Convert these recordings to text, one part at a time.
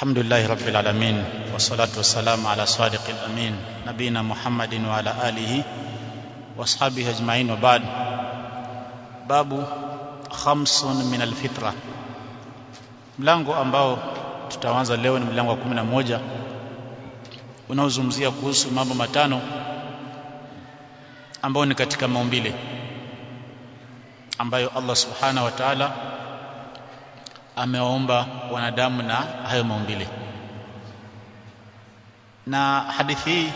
الحمد لله رب العالمين والصلاة والسلام على صادق الأمين نبينا محمد وعلى آله واصحابه أجمعين وبعد باب خمس من الفطرة mlango ambao tutaanza leo ni mlango wa 11 unaozungumzia kuhusu mambo matano ambayo ni katika maumbile ambayo Allah subhanahu wa ta'ala amewaumba wanadamu na hayo maumbile. Na hadithi hii,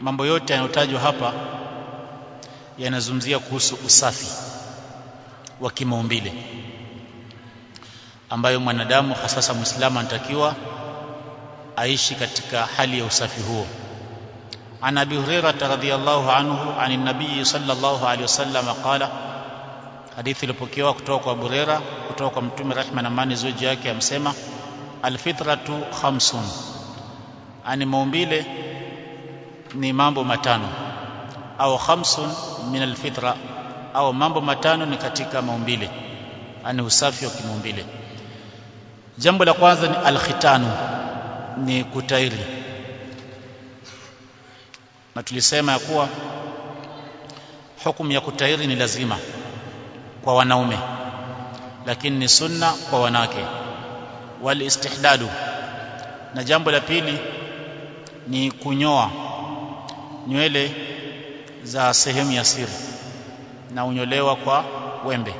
mambo yote yanayotajwa hapa yanazungumzia kuhusu usafi wa kimaumbile ambayo mwanadamu hasasa Muislamu anatakiwa aishi katika hali ya usafi huo. An Abi Hurairah radhiyallahu anhu an nabii sallallahu alayhi wasallam qala hadithi ilipokewa kutoka kwa Burera kutoka kwa mtume rehma na amani ziwe yake amsema alfitratu khamsun. Ani maumbile ni mambo matano. Au khamsun min alfitra au mambo matano ni katika maumbile. Ani usafi wa kimaumbile. Jambo la kwanza ni alkhitanu ni kutairi. Na tulisema ya kuwa hukumu ya kutairi ni lazima kwa wanaume lakini ni sunna kwa wanawake. Walistihdadu na jambo la pili ni kunyoa nywele za sehemu ya siri na unyolewa kwa wembe.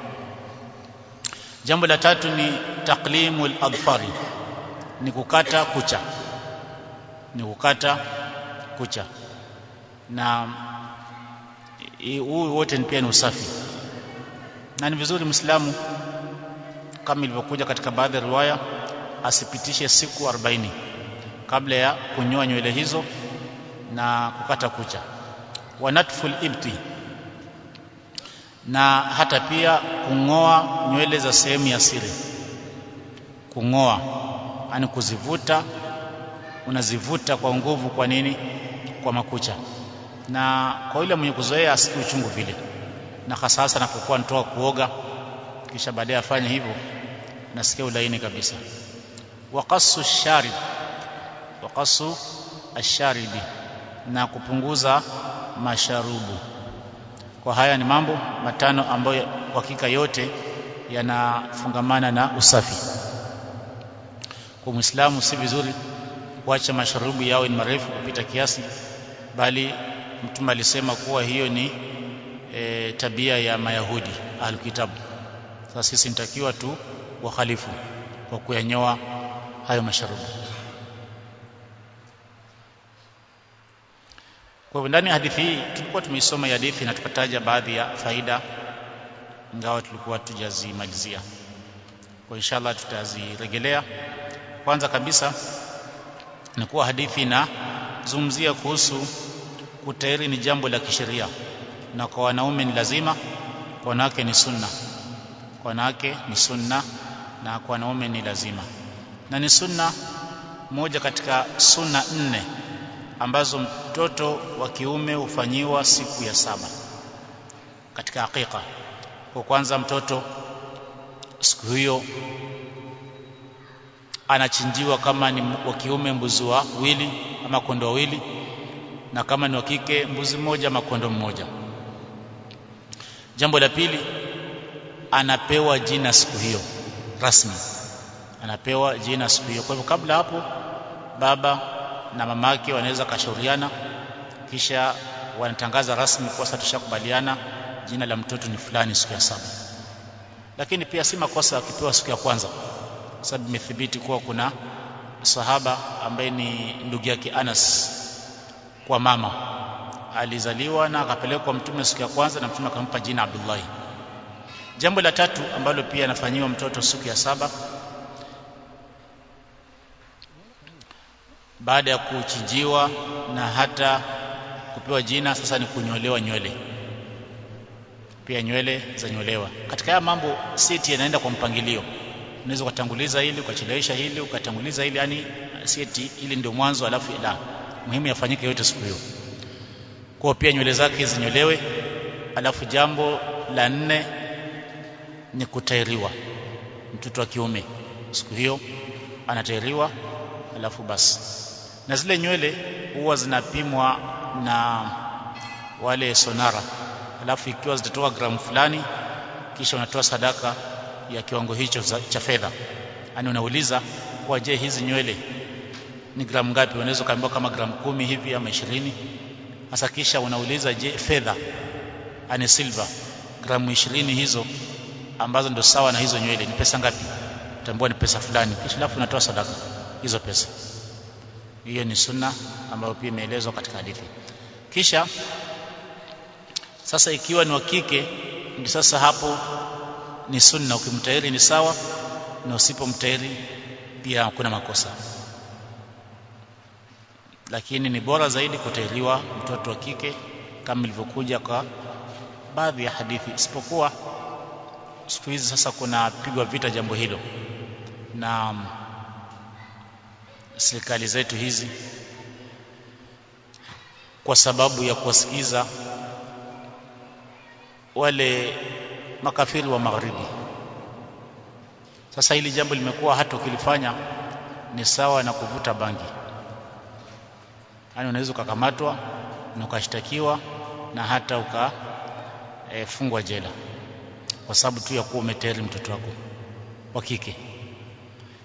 Jambo la tatu ni taklimul adfari ni kukata kucha ni kukata kucha. Na huu wote pia ni usafi na ni vizuri Muislamu kama ilivyokuja katika baadhi ya riwaya asipitishe siku 40 kabla ya kunyoa nywele hizo na kukata kucha. Wa natful ibti na hata pia kungoa nywele za sehemu ya siri. Kungoa yani kuzivuta unazivuta kwa nguvu kwa nini? Kwa makucha. Na kwa yule mwenye kuzoea asikie uchungu vile na hasa hasa anapokuwa anatoka kuoga kisha baadaye afanye hivyo nasikia ulaini kabisa. Waqassu sharib waqassu asharibi na kupunguza masharubu. Kwa haya ni mambo matano ambayo hakika yote yanafungamana na usafi. Kwa muislamu si vizuri kuacha masharubu yao ni marefu kupita kiasi bali mtume alisema kuwa hiyo ni e, tabia ya mayahudi ahlukitabu sasa sisi nitakiwa tu wakhalifu kwa kuyanyoa hayo masharubu. Kwa ndani ya hadithi hii tulikuwa tumeisoma ya hadithi na tukataja baadhi ya faida ingawa tulikuwa tujazimalizia kwa inshallah tutazirejelea kwanza kabisa ni kuwa hadithi inazungumzia kuhusu kutairi ni jambo la kisheria na kwa wanaume ni lazima kwa wanawake ni sunna. Kwa wanawake ni sunna na kwa wanaume ni lazima. Na ni sunna moja katika sunna nne ambazo mtoto wa kiume hufanyiwa siku ya saba katika hakika. Kwa kwanza mtoto siku hiyo anachinjiwa kama ni wa kiume mbuzi wawili ama kondoo wawili na kama ni wa kike mbuzi mmoja ama kondoo mmoja jambo la pili anapewa jina siku hiyo rasmi. Anapewa jina siku hiyo. Kwa hivyo kabla hapo baba na mamake wanaweza kashauriana kisha wanatangaza rasmi kwa sasa tushakubaliana jina la mtoto ni fulani siku ya saba. Lakini pia si makosa akipewa siku ya kwanza sababu imethibiti kuwa kuna sahaba ambaye ni ndugu yake Anas kwa mama alizaliwa na akapelekwa mtume siku ya kwanza na mtume akampa jina Abdullahi. jambo la tatu ambalo pia anafanyiwa mtoto siku ya saba baada ya kuchinjiwa na hata kupewa jina sasa ni kunyolewa nywele. Pia nywele za nyolewa. Katika haya mambo seti yanaenda kwa mpangilio. Unaweza ukatanguliza hili ukachelewesha hili ukatanguliza hili yani seti ili ndio mwanzo alafu la muhimu yafanyike yote siku hiyo kwa pia nywele zake zinyolewe alafu jambo la nne ni kutairiwa. Mtoto wa kiume siku hiyo anatairiwa alafu basi. Na zile nywele huwa zinapimwa na wale sonara alafu ikiwa zitatoka gramu fulani kisha unatoa sadaka ya kiwango hicho cha fedha. Yani unauliza kwa je hizi nywele ni gramu ngapi? Unaweza kaambiwa kama gramu kumi hivi ama ishirini sasa kisha unauliza je fedha ani silver gramu ishirini hizo ambazo ndio sawa na hizo nywele ni pesa ngapi? Utambua ni pesa fulani. Kisha alafu unatoa sadaka hizo pesa. Hiyo ni sunna ambayo pia imeelezwa katika hadithi. Kisha sasa ikiwa ni wa kike sasa hapo ni sunna. Ukimtahiri ni sawa na usipomtahiri pia kuna makosa lakini ni bora zaidi kutahiriwa mtoto wa kike kama ilivyokuja kwa baadhi ya hadithi. Isipokuwa siku hizi sasa kunapigwa vita jambo hilo. Na serikali zetu hizi kwa sababu ya kuwasikiza wale makafiri wa magharibi. Sasa hili jambo limekuwa hata ukilifanya ni sawa na kuvuta bangi yaani unaweza ukakamatwa na ukashtakiwa na hata ukafungwa e, jela. Kwa sababu tu ya kuwa umeteri mtoto wako wa kike.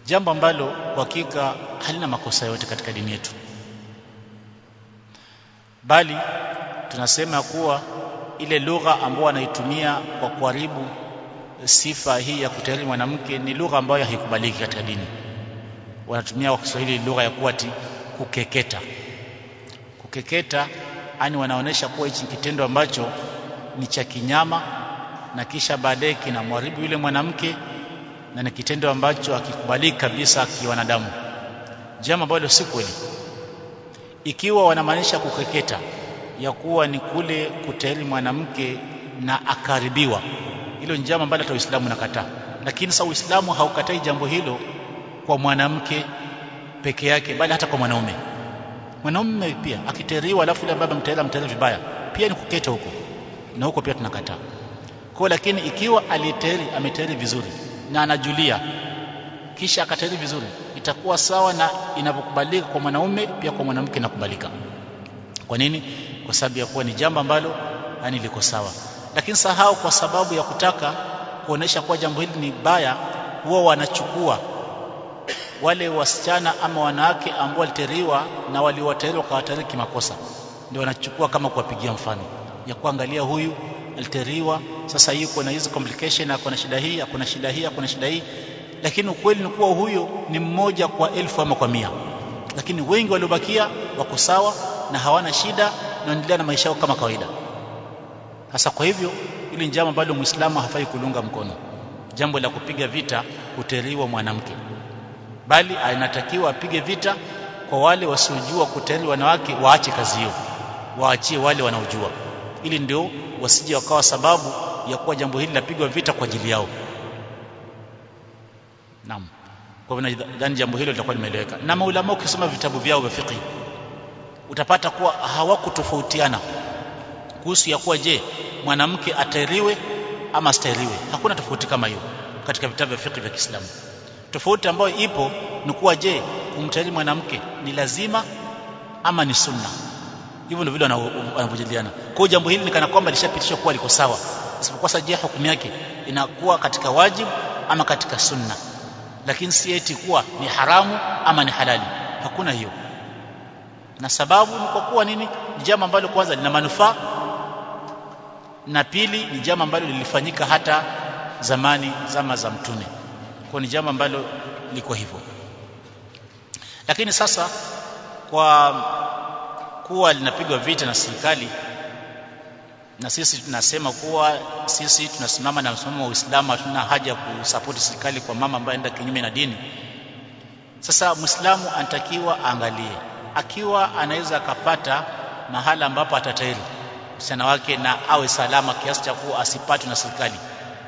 Jambo ambalo kwa hakika halina makosa yote katika dini yetu. Bali tunasema kuwa ile lugha ambayo wanaitumia kwa kuharibu sifa hii ya kutahiri mwanamke ni lugha ambayo haikubaliki katika dini. Wanatumia kwa Kiswahili lugha ya kuwa kukeketa kukeketa ani wanaonesha kuwa hichi kitendo ambacho ni cha kinyama na kisha baadaye kinamharibu yule mwanamke na ni kitendo ambacho hakikubaliki kabisa kiwanadamu jambo ambalo si kweli. Ikiwa wanamaanisha kukeketa ya kuwa ni kule kutahiri mwanamke na akaribiwa hilo ni jambo ambalo hata Uislamu unakataa. Lakini sasa Uislamu haukatai jambo hilo kwa mwanamke peke yake bali hata kwa mwanaume mwanaume pia akiteriwa alafu yule baba mtaela mtaela vibaya pia ni kuketa huko. Na huko pia tunakataa. Kwa lakini ikiwa aliteri ameteri vizuri na anajulia kisha akateri vizuri itakuwa sawa na inavyokubalika kwa mwanaume pia kwa mwanamke inakubalika. Kwa nini? Kwa sababu ya kuwa ni jambo ambalo yani liko sawa. Lakini sahau kwa sababu ya kutaka kuonesha kuwa jambo hili ni baya huwa wanachukua wale wasichana ama wanawake ambao walitiriwa na waliwatahiriwa wakawatahiri makosa, ndio wanachukua kama kuwapigia mfano. Ya kuangalia huyu aliteriwa sasa yuko na hizi complication ako shida hii ako shida hii ako shida hii. Lakini ukweli ni kuwa huyo ni mmoja kwa elfu ama kwa mia. Lakini wengi waliobakia wako sawa na hawana shida na wanaendelea na maisha yao kama kawaida. Sasa kwa hivyo ili ni jambo muislamu hafai kulunga mkono. Jambo la kupiga vita kuteriwa mwanamke bali anatakiwa apige vita kwa wale wasiojua kutahiri wanawake waache kazi hiyo waachie wale wanaojua. Ili ndio wasije wakawa sababu ya kuwa jambo hili lapigwa vita kwa ajili yao. Naam. Kwa hivyo nadhani jambo hilo litakuwa limeeleweka. Na maulama ukisoma vitabu vyao vya fiqh utapata kuwa hawakutofautiana kuhusu ya kuwa je mwanamke atairiwe ama astairiwe hakuna tofauti kama hiyo katika vitabu vya fiqh vya Kiislamu tofauti ambayo ipo ni kuwa je kumtahiri mwanamke ni lazima ama ni sunna? Hivyo ndio vile wanavyojadiliana kwa hiyo jambo hili ni kana kwamba lishapitishwa kuwa liko sawa isipokuwa sasa je hukumu yake inakuwa katika wajibu ama katika sunna? Lakini si eti kuwa ni haramu ama ni halali. Hakuna hiyo. Na sababu ni kwa kuwa nini? Ni jambo ambalo kwanza lina manufaa na pili ni jambo ambalo lilifanyika hata zamani zama za mtume kwa ni jambo ambalo liko hivyo. Lakini sasa kwa kuwa linapigwa vita na serikali na sisi tunasema kuwa sisi tunasimama na msimamo wa Uislamu hatuna haja ya kusapoti serikali kwa mama ambaye anaenda kinyume na dini. Sasa muislamu anatakiwa angalie akiwa anaweza akapata mahala ambapo atatairi msichana wake na awe salama kiasi cha kuwa asipatwe na serikali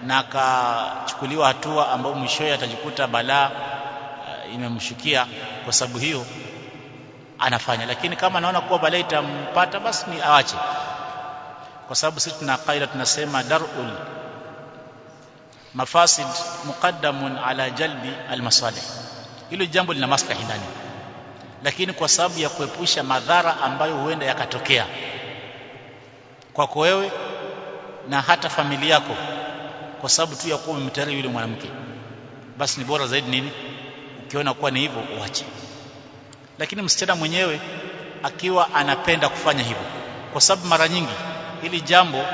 na akachukuliwa hatua ambayo mwishowe atajikuta balaa uh, imemshukia kwa sababu hiyo anafanya. Lakini kama anaona kuwa balaa itampata basi ni awache kwa sababu sisi tuna kaida tunasema darul mafasid muqaddamun ala jalbi almasalih. Hilo jambo lina maslahi ndani. Lakini kwa sababu ya kuepusha madhara ambayo huenda yakatokea kwako wewe na hata familia yako kwa sababu tu ya kuwa umemtarehe yule mwanamke. Basi ni bora zaidi nini? Ukiona kuwa ni hivyo uache. Lakini msichana mwenyewe akiwa anapenda kufanya hivyo. Kwa sababu mara nyingi ili jambo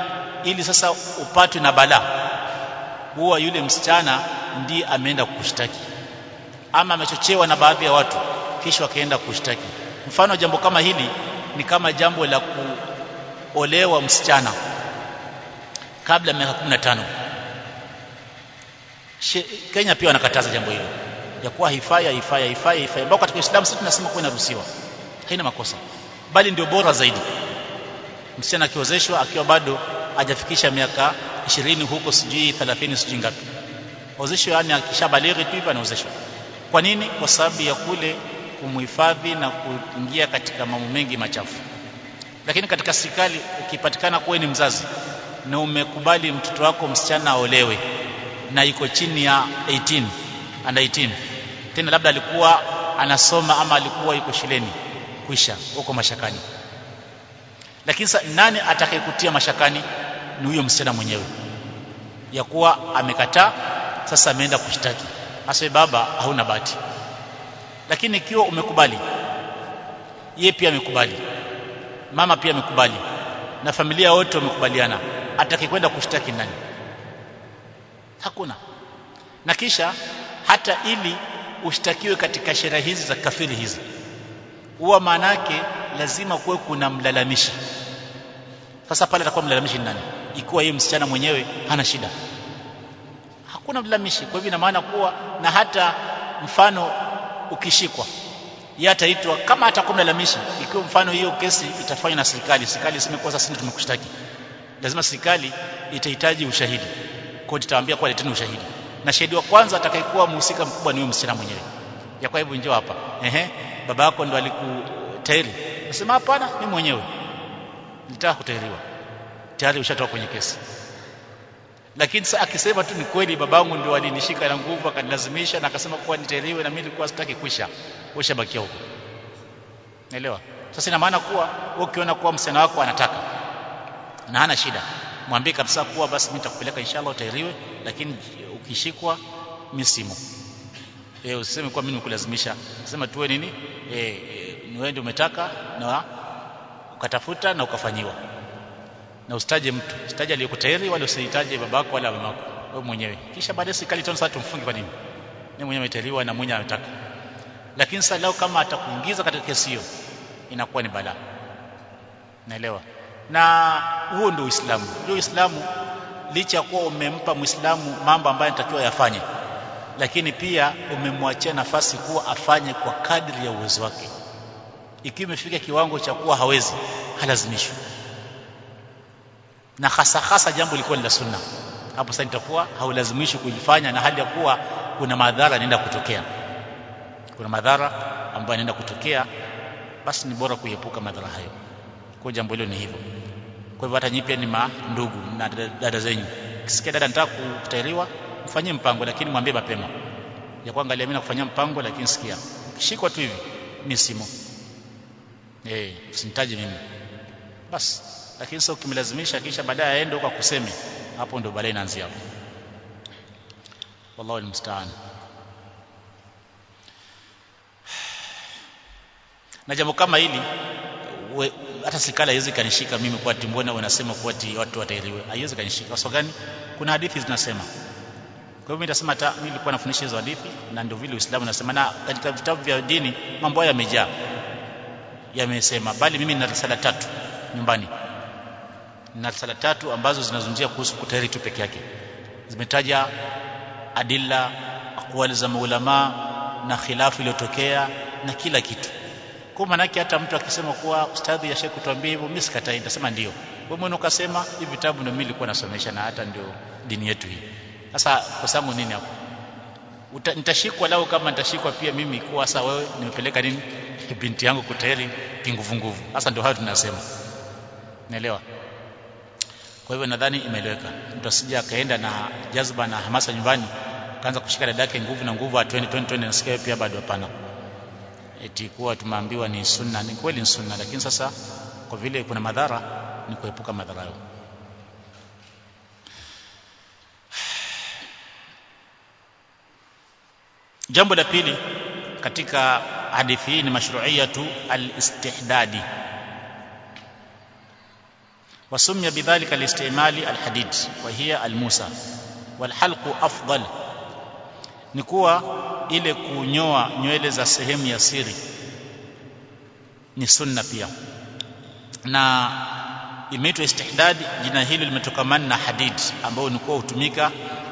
ili sasa upatwe na balaa huwa yule msichana ndiye ameenda kukushtaki ama amechochewa na baadhi ya watu kisha wakaenda kushtaki. Mfano jambo kama hili ni kama jambo la kuolewa msichana kabla ya miaka 15 Kenya pia wanakataza jambo hilo. Ya kuwa hifaya hifaya hifaya hifaya ambao katika Uislamu sisi tunasema kuwa inaruhusiwa. Haina makosa. Bali ndio bora zaidi. Msichana akiozeshwa akiwa bado hajafikisha miaka 20 huko sijui 30 sijui ngapi. Ozeshwa yani akishabalighi tu hivyo anaozeshwa. Kwa nini? Kwa sababu ya kule kumhifadhi na kuingia katika mambo mengi machafu. Lakini katika serikali ukipatikana kuwa ni mzazi na umekubali mtoto wako msichana aolewe na iko chini ya 18 under 18 tena labda alikuwa anasoma ama alikuwa yuko shuleni. Kwisha huko mashakani. Lakini sasa nani atakayekutia mashakani? Ni huyo msichana mwenyewe. Ya kuwa amekataa sasa ameenda kushtaki. Asema baba hauna bahati. Lakini ikiwa umekubali yeye pia amekubali. Mama pia amekubali. Na familia wote wamekubaliana. Atakayekwenda kushtaki nani hakuna. Na kisha hata ili ushtakiwe katika sheria hizi za kafiri hizi huwa maana yake lazima kuwe kuna mlalamishi. Sasa pale atakuwa mlalamishi nani? Ikiwa yeye msichana mwenyewe hana shida. Hakuna mlalamishi. Kwa hivyo ina maana kuwa na hata mfano ukishikwa yeye ataitwa kama atakuwa mlalamishi ikiwa mfano hiyo kesi itafanywa na serikali serikali iseme sasa sasa tumekushtaki lazima serikali itahitaji ushahidi kwa tutawaambia kwa leteni ushahidi. Na shahidi wa kwanza atakayekuwa mhusika mkubwa ni huyo msichana mwenyewe. Ya kwa hivyo njoo hapa. Ehe. Baba yako ndo alikutairi nasema hapana mimi mwenyewe. Nitaka kutairiwa tayari ushatoka kwenye kesi. Lakini sasa akisema tu ni kweli babangu ndio alinishika na nguvu akanilazimisha na akasema kuwa nitairiwe na mimi nilikuwa sitaki kuisha. Ushabakia huko. Naelewa? Sasa ina maana kuwa ukiona kuwa msichana wako anataka na hana shida mwambie kabisa kuwa basi mimi nitakupeleka inshallah utairiwe lakini ukishikwa misimu e, eh usiseme kuwa mimi nimekulazimisha. Sema tuwe nini? Eh ni wewe ndio umetaka na ukatafuta na ukafanyiwa. Na usitaje mtu. Usitaje aliyekutairi wala usihitaje babako wala mamako. Wewe mwenyewe. Kisha baadaye sikali tano sasa tumfunge kwa nini? Ni mwenyewe ameteliwa na mwenyewe anataka. Lakini sasa kama atakuingiza katika kesi hiyo inakuwa ni balaa. Naelewa na huo ndio Uislamu. Ndio Uislamu licha kuwa umempa Muislamu mambo ambayo anatakiwa yafanye lakini pia umemwachia nafasi kuwa afanye kwa kadri ya uwezo wake. Ikiwa imefika kiwango cha kuwa hawezi halazimishwi. Na hasa hasa jambo liko ni la sunna. Hapo sasa nitakuwa haulazimishwi kulifanya na hali ya kuwa kuna madhara yanaenda kutokea. Kuna madhara ambayo yanaenda kutokea basi ni bora kuepuka madhara hayo kwa jambo hilo ni hivyo. Kwa hivyo hata nyinyi pia ni mandugu na dada zenyu. Kisikia dada nataka kutahiriwa mfanyie mpango lakini mwambie mapema. Ya kuangalia mimi nakufanyia mpango lakini sikia. Shikwa tu hivi mimi simo. Eh usinitaje mimi. Basi. Lakini sio ukimlazimisha kisha baadaye aende huko akuseme. Hapo ndio balaa inaanzia hapo. Wallahu almusta'an. Na jambo kama hili hata serikali haiwezi kanishika mimi kwa ati mbona wanasema kwa ati watu wataelewa. Haiwezi kanishika kwa sababu gani? Kuna hadithi zinasema. Kwa hivyo nitasema hata mimi nilikuwa nafundisha hizo hadithi na ndio vile Uislamu unasema. Na katika vitabu vya dini mambo haya yamejaa. Yamesema bali mimi nina risala tatu nyumbani. Na risala tatu ambazo zinazungumzia kuhusu kutahiri tu peke yake. Zimetaja adilla aqwali za maulama na khilafu iliyotokea na kila kitu kwa maana yake hata mtu akisema kuwa ustadhi yashe kutuambia hivyo mimi sikatai nitasema ndio. Wewe mwenyewe ukasema hivi vitabu ndio mimi nilikuwa nasomesha na hata ndio dini yetu hii. Sasa sababu nini hapo? Nitashikwa lao kama nitashikwa pia mimi kuwa sasa wewe nimepeleka nini? Binti yangu kutairi kinguvu nguvu. Sasa ndio hayo tunasema. Naelewa kwa hivyo nadhani imeeleweka. Mtu asije akaenda na jazba na hamasa nyumbani akaanza kushika dada nguvu na nguvu atwende twende twende nasikia pia bado hapana eti kuwa tumeambiwa ni sunna ni kweli ni sunna lakini sasa kwa vile kuna madhara ni kuepuka madhara hayo jambo la pili katika hadithi hii ni mashru'iyatu al-istihdadi وسمي بذلك الاستعمال الحديد وهي الموسى والحلق أفضل ni kuwa ile kunyoa nywele za sehemu ya siri ni sunna pia. Na imeitwa istihdad jina hilo limetokamana na hadid ambao ni kuwa hutumika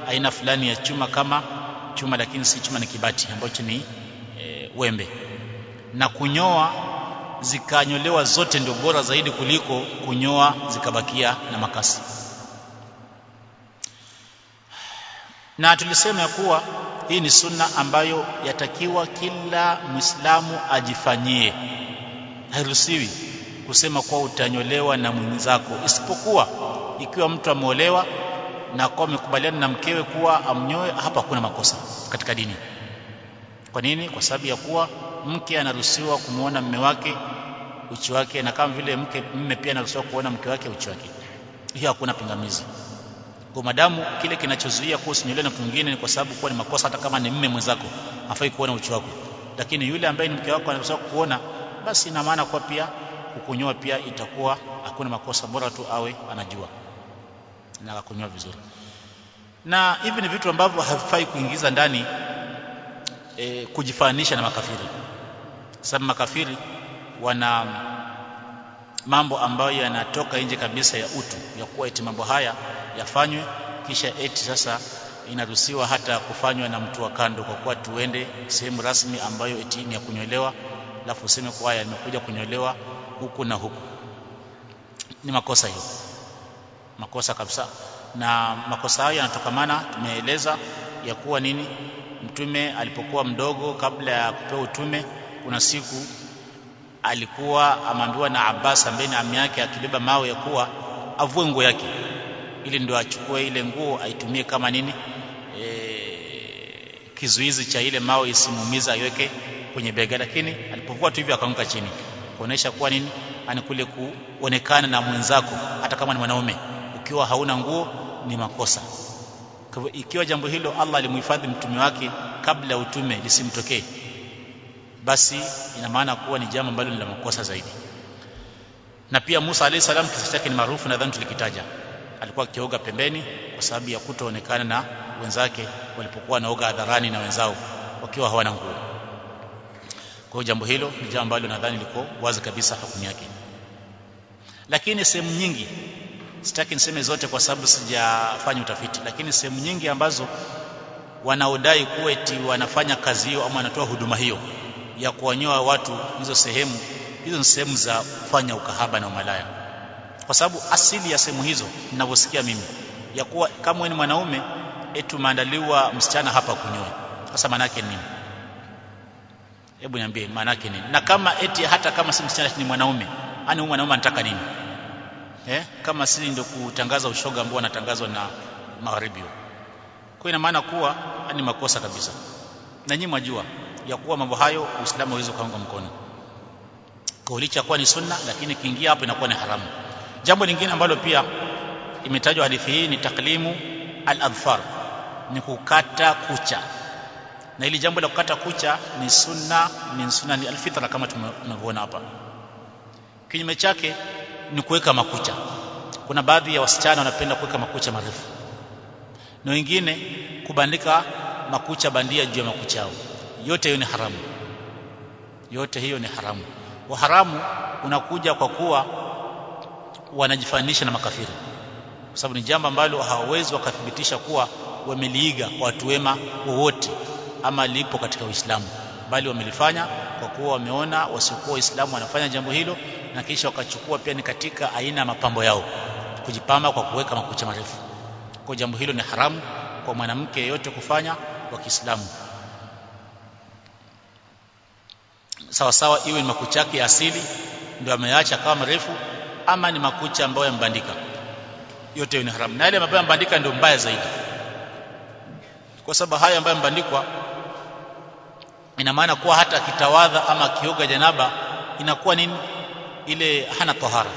aina fulani ya chuma kama chuma lakini si chuma ni kibati ambacho ni e, wembe. Na kunyoa zikanyolewa zote ndio bora zaidi kuliko kunyoa zikabakia na makasi na tulisema ya kuwa hii ni sunna ambayo yatakiwa kila Muislamu ajifanyie. Hairuhusiwi kusema kuwa utanyolewa na mwenzako. Isipokuwa ikiwa mtu ameolewa na kwa amekubaliana na mkewe kuwa amnyoe hapa hakuna makosa katika dini. Kwa nini? Kwa sababu ya kuwa mke anaruhusiwa kumuona mme wake uchi wake na kama vile mke mume pia anaruhusiwa kuona mke wake uchi wake. Hiyo hakuna pingamizi kwa madamu kile kinachozuia kuwa usinyolewe na mtu mwingine ni kwa sababu kuwa ni makosa hata kama ni mme mwenzako afai kuona uchi wako. Lakini yule ambaye ni mke wako anapaswa kuona basi ina maana kwa pia kukunyoa pia itakuwa hakuna makosa bora tu awe anajua na akakunyoa vizuri. Na hivi ni vitu ambavyo havifai kuingiza ndani e, kujifanisha na makafiri. Sababu makafiri wana mambo ambayo yanatoka nje kabisa ya utu ya kuwa eti mambo haya yafanywe kisha eti sasa inaruhusiwa hata kufanywa na mtu wa kando kwa kuwa tuende sehemu rasmi ambayo eti ni ya kunyolewa alafu useme kwa haya nimekuja kunyolewa huku na huku. Ni makosa hiyo. Makosa kabisa. Na makosa hayo yanatokamana tumeeleza ya kuwa nini mtume alipokuwa mdogo kabla ya kupewa utume kuna siku alikuwa ameambiwa na Abbas ambaye ni ami yake akibeba mawe ya kuwa avue nguo yake ili ndio achukue ile nguo aitumie kama nini e, kizuizi cha ile mawe isimuumiza aiweke kwenye bega. Lakini alipokuwa tu hivyo akaanguka chini kuonesha kuwa nini ani kule kuonekana na mwenzako hata kama ni mwanaume ukiwa hauna nguo ni makosa. Kwa ikiwa jambo hilo Allah alimhifadhi mtume wake kabla utume lisimtokee basi ina maana kuwa ni jambo ambalo ni la makosa zaidi. Na pia Musa alayhi salam kisa chake ni maarufu nadhani tulikitaja alikuwa akioga pembeni kwa sababu ya kutoonekana na wenzake walipokuwa naoga hadharani na wenzao wakiwa hawana nguo. Kwa hiyo jambo hilo ni jambo ambalo nadhani liko wazi kabisa hukumu yake. Lakini sehemu nyingi sitaki niseme zote kwa sababu sijafanya utafiti lakini sehemu nyingi ambazo wanaodai kuwa eti wanafanya kazi hiyo ama wanatoa huduma hiyo ya kuwanyoa watu hizo sehemu hizo ni sehemu za kufanya ukahaba na umalaya kwa sababu asili ya sehemu hizo ninavyosikia mimi. Ya kuwa kama wewe ni mwanaume eti umeandaliwa msichana hapa kunyoa. Sasa maana yake nini? Hebu niambie maana yake nini? Na kama eti hata kama si msichana ni mwanaume ani huyu mwanaume anataka nini? Eh kama si ndio kutangaza ushoga ambao anatangazwa na magharibi kwa ina maana kuwa ni makosa kabisa. Na nyinyi mwajua ya kuwa mambo hayo Uislamu hauwezi kaunga mkono. Kwa licha kuwa ni sunna lakini kiingia hapo inakuwa ni haramu jambo lingine ambalo pia imetajwa hadithi hii ni taklimu al-adfar ni kukata kucha. Na hili jambo la kukata kucha ni sunna min sunani ni alfitra kama tunavyoona hapa. Kinyume chake ni kuweka makucha. Kuna baadhi ya wasichana wanapenda kuweka makucha marefu. Na wengine kubandika makucha bandia juu ya makucha yao. Yote hiyo ni haramu. Yote hiyo ni haramu. Uharamu unakuja kwa kuwa wanajifanisha na makafiri. Kwa sababu ni jambo ambalo hawawezi wakathibitisha kuwa wameliiga watu wema wowote ama lipo katika Uislamu. Bali wamelifanya kwa kuwa wameona wasiokuwa Waislamu wanafanya jambo hilo na kisha wakachukua pia ni katika aina ya mapambo yao kujipamba kwa kuweka makucha marefu. Kwa jambo hilo ni haramu kwa mwanamke yeyote kufanya wa Kiislamu. Sawa sawa iwe ni makucha yake ya asili ndio ameacha kama marefu ama ni makucha ambayo yambandika. Yote ni haramu. Na yale ambayo yambandika ndio mbaya zaidi. Kwa sababu haya ambayo yambandikwa ina maana kuwa hata akitawadha ama akioga janaba inakuwa nini? Ile hana tahara.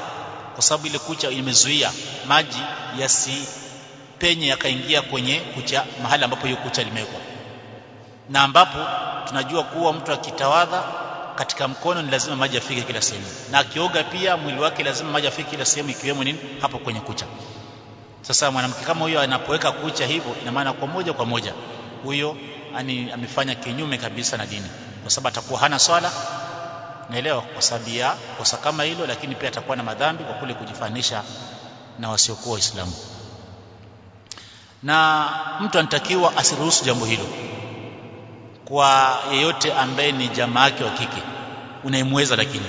Kwa sababu ile kucha imezuia maji yasipenye yakaingia kwenye kucha mahali ambapo hiyo kucha limewekwa. Na ambapo tunajua kuwa mtu akitawadha katika mkono ni lazima maji afike kila sehemu. Na akioga pia mwili wake lazima maji afike kila sehemu ikiwemo nini? Hapo kwenye kucha. Sasa mwanamke kama huyo anapoweka kucha hivyo ina maana kwa moja kwa moja huyo ani amefanya kinyume kabisa na dini. Kwa sababu atakuwa hana swala naelewa kwa sababu ya kosa kama hilo lakini pia atakuwa na madhambi kwa kule kujifanisha na wasiokuwa waislamu. Na mtu anatakiwa asiruhusu jambo hilo kwa yeyote ambaye ni jamaa yake wa kike unaimweza lakini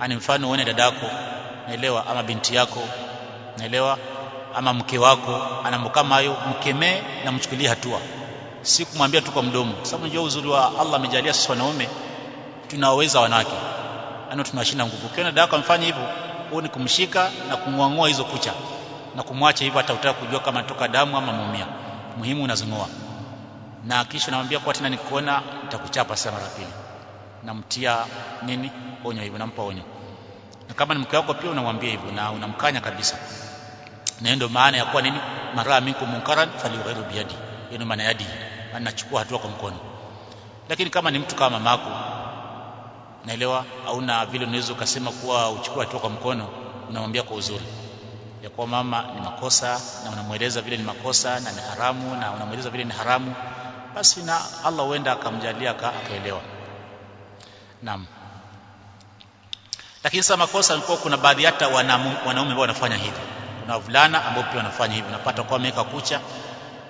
ani mfano uone dadako naelewa ama binti yako naelewa ama mke wako ana kama hayo mkemee na mchukulie hatua. Si kumwambia tu kwa mdomo sababu unajua uzuri wa Allah amejalia sisi wanaume tunaweza wanawake yani tunashinda nguvu. Ukiona dadako amfanya hivyo huo ni kumshika na kumwang'oa hizo kucha na kumwacha hivyo hata utaka kujua kama toka damu ama mumia muhimu unazing'oa na kisha namwambia kwa tena nikuona nitakuchapa sana mara pili. Namtia nini? Onyo hivyo nampa onyo. Na kama ni mke wako pia unamwambia hivyo na unamkanya kabisa. Na ndio maana ya kuwa nini? Mara minkum munkaran falyughayiru biyadi. Yani maana yadi anachukua hatua kwa mkono. Lakini kama ni mtu kama mamako naelewa hauna vile unaweza ukasema kuwa uchukue hatua kwa mkono unamwambia kwa uzuri. Ya kuwa mama ni makosa na unamweleza vile ni makosa na ni haramu na unamweleza vile ni haramu basi na Allah huenda akamjalia akaelewa. Naam. Lakini sasa makosa alikuwa kuna baadhi hata wanaume ambao wanafanya hivi. Kuna wavulana ambao pia wanafanya hivi. Unapata kwa ameweka kucha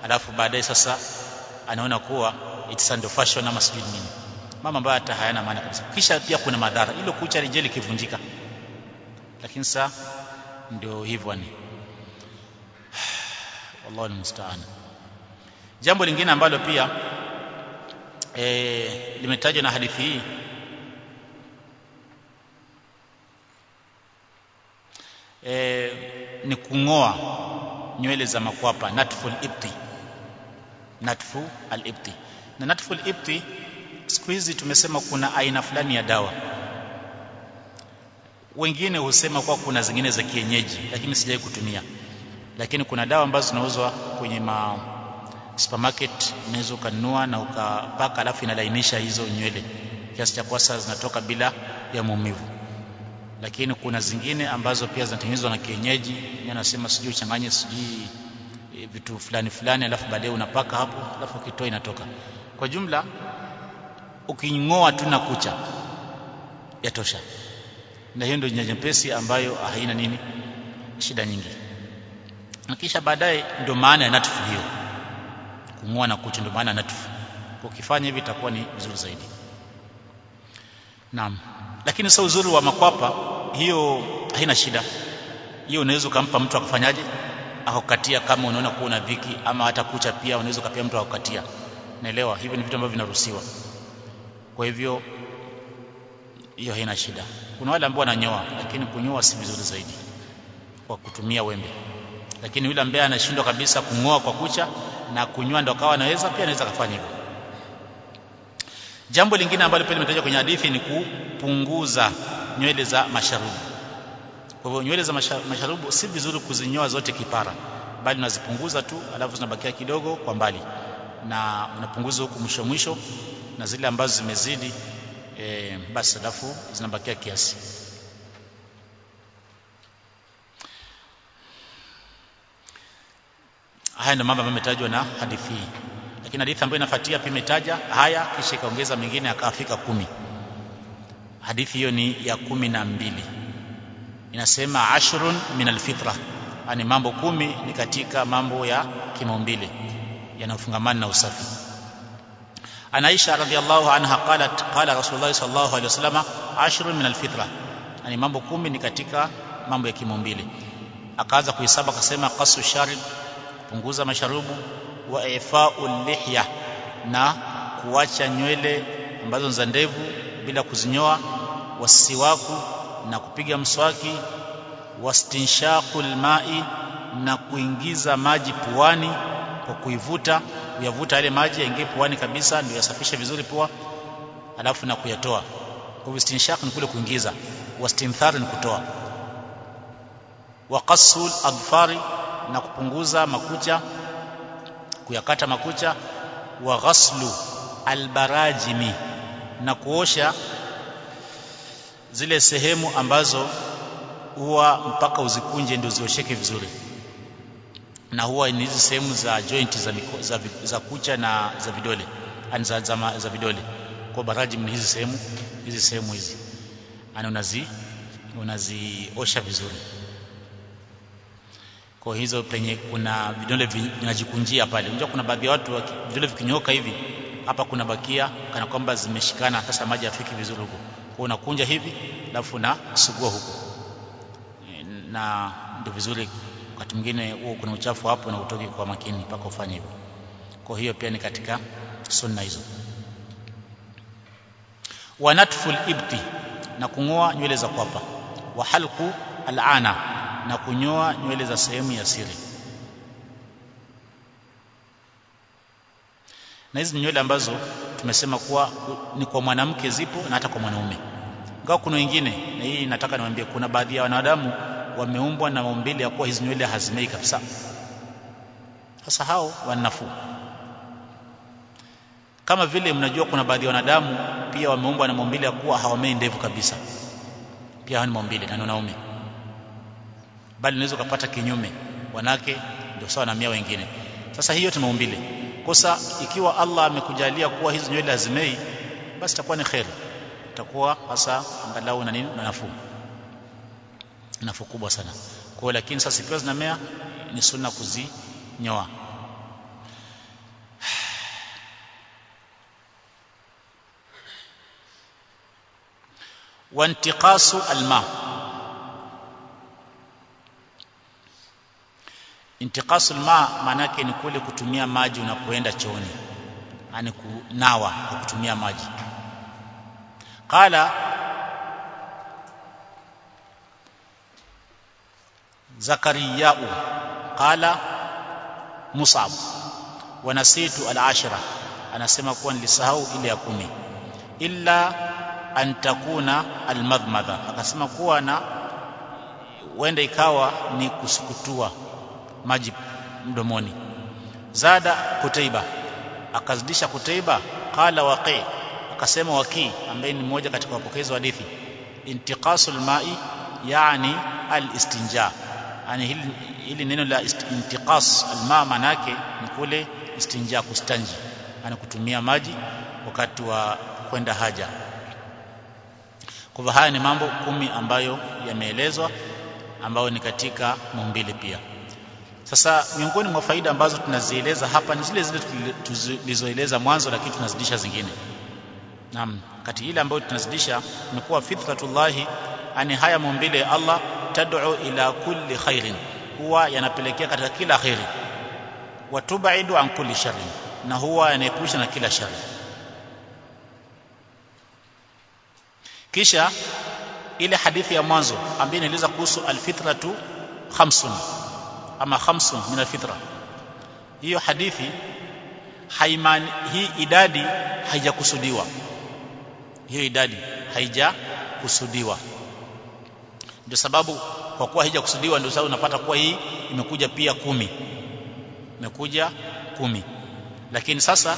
alafu baadaye sasa anaona kuwa it's under fashion ama sijui nini. Mama ambayo hata hayana maana kabisa. Kisha pia kuna madhara. Ilo kucha lijeli kivunjika. Lakini sasa ndio hivyo ni. Wallahu almusta'an jambo lingine ambalo pia e, limetajwa na hadithi hii. E, ni kung'oa nywele za makwapa natful ibti. Natfu al-ibti na natfu al-ibti siku hizi tumesema kuna aina fulani ya dawa. Wengine husema kwa kuna zingine za kienyeji lakini sijai kutumia. Lakini kuna dawa ambazo zinauzwa kwenye ma supermarket unaweza ukanunua na ukapaka alafu inalainisha hizo nywele. Kiasi cha kwasa zinatoka bila ya maumivu. Lakini kuna zingine ambazo pia zinatengenezwa na kienyeji. Anasema sijui uchanganye sijui vitu fulani fulani alafu baadaye unapaka hapo alafu ukitoa inatoka. Kwa jumla uking'oa tu na kucha yatosha. Na hiyo ndio nyepesi ambayo haina nini shida nyingi. Na kisha baadaye ndio maana ya natfu hiyo kung'oa na kucha ndio maana natfu ukifanya hivi itakuwa ni vizuri zaidi. Naam. Lakini sasa uzuri wa makwapa hiyo haina shida. Hiyo unaweza ukampa mtu akafanyaje akakukatia kama unaona kuwa una dhiki ama hata kucha pia unaweza ukapia mtu akakukatia naelewa? Hivyo ni vitu ambavyo vinaruhusiwa. Kwa hivyo hiyo haina shida. Kuna wale ambao wananyoa lakini kunyoa si vizuri zaidi kwa kutumia wembe lakini yule ambaye anashindwa kabisa kung'oa kwa kucha na kunywa ndo akawa anaweza pia anaweza kufanya hivyo. Jambo lingine ambalo pia limetajwa kwenye hadithi ni kupunguza nywele za masharubu. Kwa hivyo nywele za masharubu si vizuri kuzinyoa zote kipara bali unazipunguza tu alafu zinabakia kidogo kwa mbali. Na unapunguza huku mwisho mwisho na zile ambazo zimezidi e, basi alafu zinabakia kiasi Haya ndio mambo ambayo yametajwa na hadithi hii, lakini hadithi ambayo inafuatia pia imetaja haya, kisha ikaongeza mengine akafika kumi. Hadithi hiyo ni ya kumi na mbili, inasema ashrun min alfitra, yani mambo kumi ni katika mambo ya kimaumbile yanayofungamana na usafi. An Aisha radhiallahu anha qalat qala Rasulullah sallallahu alaihi wasallam ashrun min alfitra, yani mambo kumi ni katika mambo ya kimaumbile. Akaanza kuhesabu akasema qasu sharib punguza masharubu wa ifa'u lihya na kuacha nywele ambazo za ndevu bila kuzinyoa wasiwaku na kupiga mswaki wastinshaqul ma'i na kuingiza maji puani kwa kuivuta kuyavuta yale maji yaingie puani kabisa ndio yasafishe vizuri pua alafu na kuyatoa. Kwa istinshaq ni kule kuingiza wastinthar ni kutoa. Wa qassul adfari na kupunguza makucha kuyakata makucha wa ghaslu albarajimi na kuosha zile sehemu ambazo huwa mpaka uzikunje ndio ziosheke vizuri. Na huwa ni hizi sehemu za joint za, miko, za, za kucha na za vidole za, za, za vidole. Kwa barajim ni hizi sehemu hizi sehemu hizi. Ani unazi unaziosha vizuri kwa hizo penye kuna vidole vinajikunjia pale. Unajua kuna baadhi ya watu vidole vikinyoka hivi hapa kuna bakia kana kwamba zimeshikana sasa maji afiki vizuri huko. Kwa unakunja hivi alafu na sugua huko na ndio vizuri wakati mwingine huo kuna uchafu hapo na utoki kwa makini mpaka ufanye hivyo. Kwa hiyo pia ni katika sunna hizo. Wa natful ibti na kungoa nywele za kwapa. Wa halqu al'ana na kunyoa nywele za sehemu ya siri. Na hizi nywele ambazo tumesema kuwa ni kwa mwanamke zipo na hata kwa mwanaume. Ingawa kuna wengine na hii nataka niwaambie kuna baadhi ya wanadamu wameumbwa na maumbile ya kuwa hizi nywele hazimei kabisa. Sasa hao wanafuu kama vile mnajua kuna baadhi ya wanadamu pia wameumbwa na maumbile ya kuwa hawamei ndevu kabisa. Pia hawa ni maumbile na ni wanaume bali unaweza kupata kinyume. Wanake ndio sawa na mia wengine. Sasa hiyo ni maumbile. Kosa ikiwa Allah amekujalia kuwa hizo nywele hazimei basi itakuwa ni kheri. Itakuwa hasa angalau na nini na nafuu. Nafuu kubwa sana. Kwa hiyo lakini sasa ikiwa zinamea ni sunna kuzinyoa. وانتقاص alma Intikasul ma maanake ni kule kutumia maji unapoenda chooni, yani kunawa kwa kutumia maji. Qala Zakariyau qala Musab wa nasitu al-ashra, anasema kuwa nilisahau ile ya kumi, illa an takuna almadhmadha, akasema kuwa na wenda ikawa ni kusukutua maji mdomoni. Zada kutaiba. Akazidisha kutaiba qala waqi. Akasema waqi ambaye ni mmoja katika wapokezi wa hadithi. Intiqasul ma'i yani al-istinja. Yani hili, hili neno la intiqas alma manake ni kule istinja kustanji. Yani kutumia maji wakati wa kwenda haja. Kwa haya ni mambo kumi ambayo yameelezwa ambayo ni katika mumbili pia sasa miongoni mwa faida ambazo tunazieleza hapa ni zile zile tulizoeleza mwanzo lakini tunazidisha zingine. Naam kati ile ambayo tunazidisha ni kuwa fitratullahi ani haya maumbile ya Allah tad'u ila kulli khairin huwa yanapelekea katika kila khairi wa tubaidu an kulli sharri, na huwa yanaepusha na kila shari kisha ile hadithi ya mwanzo ambayo inaeleza kuhusu alfitratu khamsun ama khamsun min alfitra. Hiyo hadithi haimani hii idadi haijakusudiwa. Hiyo idadi haijakusudiwa. Ndio sababu kwa kuwa haijakusudiwa ndio sababu unapata kuwa hii imekuja pia kumi. Imekuja kumi. Lakini sasa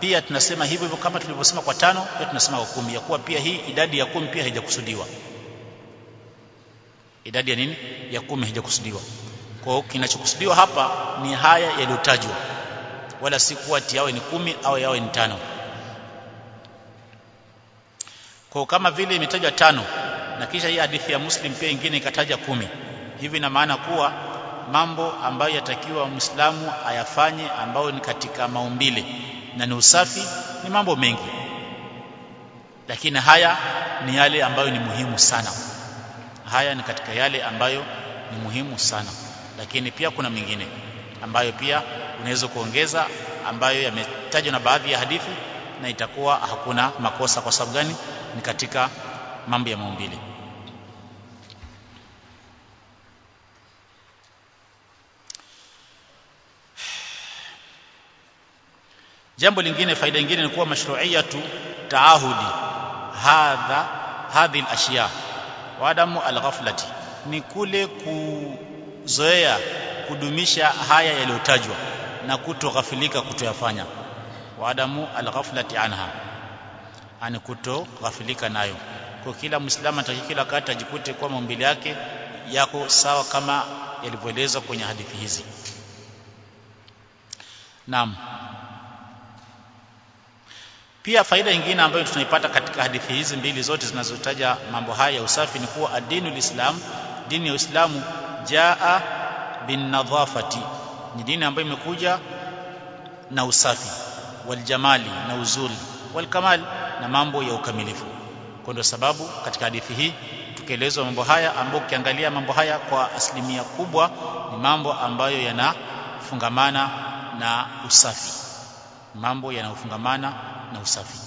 pia tunasema hivyo hivyo kama tulivyosema kwa tano pia tunasema kwa kumi. Ya kuwa pia hii idadi ya kumi pia haijakusudiwa. Idadi ya nini? Ya kumi haijakusudiwa kwa hiyo kinachokusudiwa hapa ni haya yaliyotajwa. Wala si kuwa ati yawe ni kumi au yawe ni tano. Kwa kama vile imetajwa tano na kisha hii hadithi ya Muslim pia ingine ikataja kumi hivi ina maana kuwa mambo ambayo yatakiwa Muislamu ayafanye ambayo ni katika maumbile na ni usafi ni mambo mengi. Lakini haya ni yale ambayo ni muhimu sana. Haya ni katika yale ambayo ni muhimu sana lakini pia kuna mingine ambayo pia unaweza kuongeza ambayo yametajwa na baadhi ya hadithi na itakuwa hakuna makosa. Kwa sababu gani? Ni katika mambo ya maumbile. Jambo lingine faida nyingine ni kuwa mashru'iyatu taahudi. Hadha hadhi al-ashya wa adamu al-ghaflati. Ni kule kuzoea kudumisha haya yaliyotajwa na kutoghafilika kutoyafanya. Wa adamu al-ghaflati anha ani kutoghafilika nayo. Kwa kila muislamu ataki kila ajikute kwa maumbile yake yako sawa kama yalivyoelezwa kwenye hadithi hizi. Naam. Pia faida nyingine ambayo tunaipata katika hadithi hizi mbili zote zinazotaja mambo haya ya usafi ni kuwa adinu lislam dini ya Uislamu jaa binadhafati ni dini ambayo imekuja na usafi waljamali na uzuri wal kamal na mambo ya ukamilifu. Kwa ndio sababu katika hadithi hii tukielezwa mambo haya ambayo ukiangalia mambo haya kwa asilimia kubwa ni mambo ambayo yanafungamana na usafi. Mambo yanayofungamana na usafi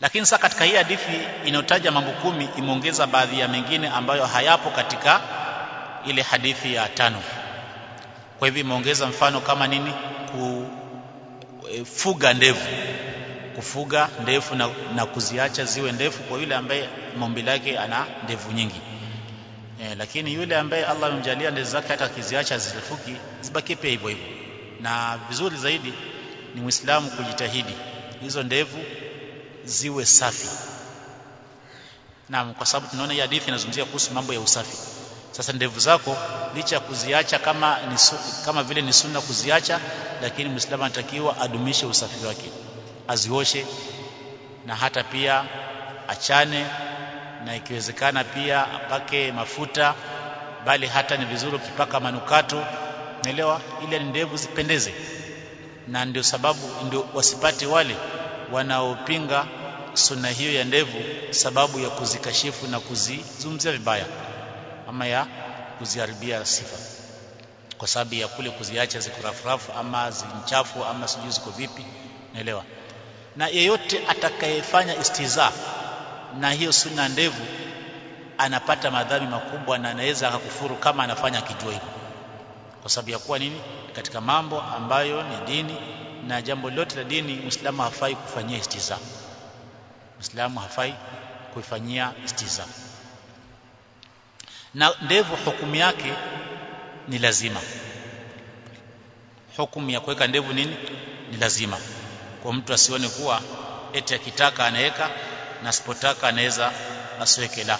lakini sasa katika hii hadithi inayotaja mambo kumi imeongeza baadhi ya mengine ambayo hayapo katika ile hadithi ya tano. Kwa hivyo imeongeza mfano kama nini? Kufuga ndevu. Kufuga ndevu na, na kuziacha ziwe ndefu kwa yule ambaye maombi lake ana ndevu nyingi. E, lakini yule ambaye Allah amemjalia ndevu zake hata akiziacha zirefuki zibakie pia hivyo hivyo. Na vizuri zaidi ni Muislamu kujitahidi. Hizo ndevu ziwe safi. Naam kwa sababu tunaona hii hadithi inazungumzia kuhusu mambo ya usafi. Sasa ndevu zako licha ya kuziacha kama ni kama vile ni sunna kuziacha lakini muislamu anatakiwa adumishe usafi wake. Azioshe na hata pia achane na ikiwezekana pia apake mafuta bali hata ni vizuri ukipaka manukato. Naelewa ili ndevu zipendeze. Na ndio sababu ndio wasipate wale wanaopinga sunna hiyo ya ndevu sababu ya kuzikashifu na kuzizumzia vibaya ama ya kuziharibia sifa. Kwa sababu ya kule kuziacha ziko rafurafu ama zinchafu ama sijui ziko vipi naelewa na yeyote atakayefanya istiza na hiyo sunna ndevu anapata madhambi makubwa na anaweza akakufuru kama anafanya akijua hivyo. Kwa sababu ya kuwa nini? Katika mambo ambayo ni dini na jambo lote la dini Muislamu hafai kufanyia istiza. Muislamu hafai kuifanyia istiza. Na ndevu hukumu yake ni lazima. Hukumu ya kuweka ndevu nini? Ni lazima. Kwa mtu asione kuwa eti akitaka anaweka na asipotaka anaweza asiweke la.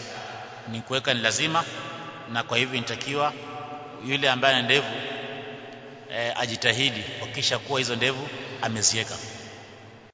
Ni kuweka ni lazima na kwa hivyo inatakiwa yule ambaye ana ndevu e, ajitahidi kuhakikisha kuwa hizo ndevu ameziweka